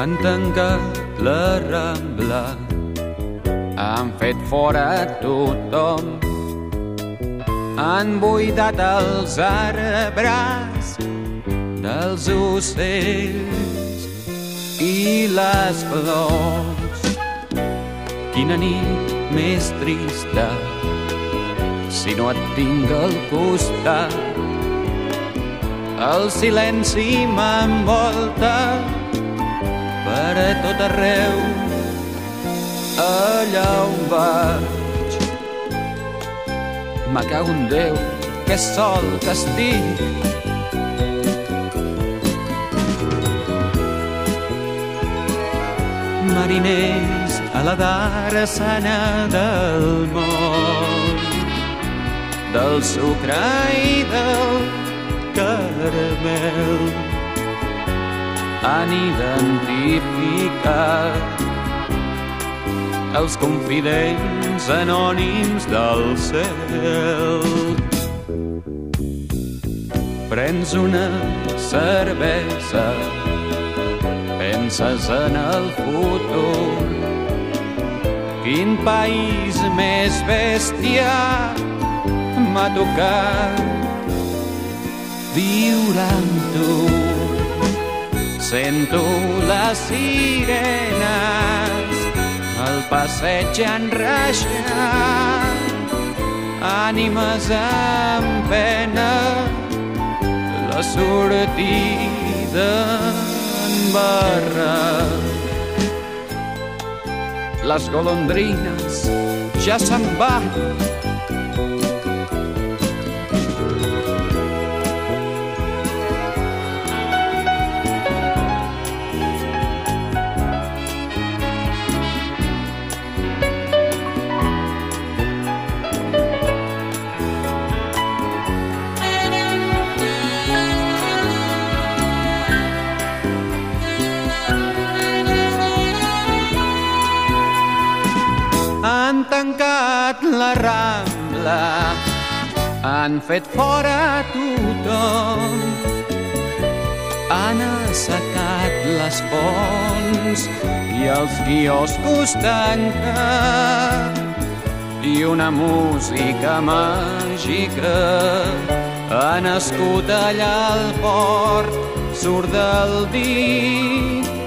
Han tancat la Rambla, han fet fora tothom, han buidat els arbres dels ocells i les flors. Quina nit més trista si no et tinc al costat. El silenci m'envolta per a tot arreu allà on vaig. Me cago en Déu, que sol que estic. Mariners a la darsana del món, del sucre i del caramel han identificat els confidents anònims del cel. Prens una cervesa, penses en el futur. Quin país més bèstia m'ha tocat viure amb tu. Sento les sirenes el passeig enreixat, ànimes en pena, la sortida en barra. Les golondrines ja se'n van, tancat la Rambla, han fet fora tothom, han assecat les fonts i els quioscos tancats i una música màgica ha nascut allà al port, surt del dit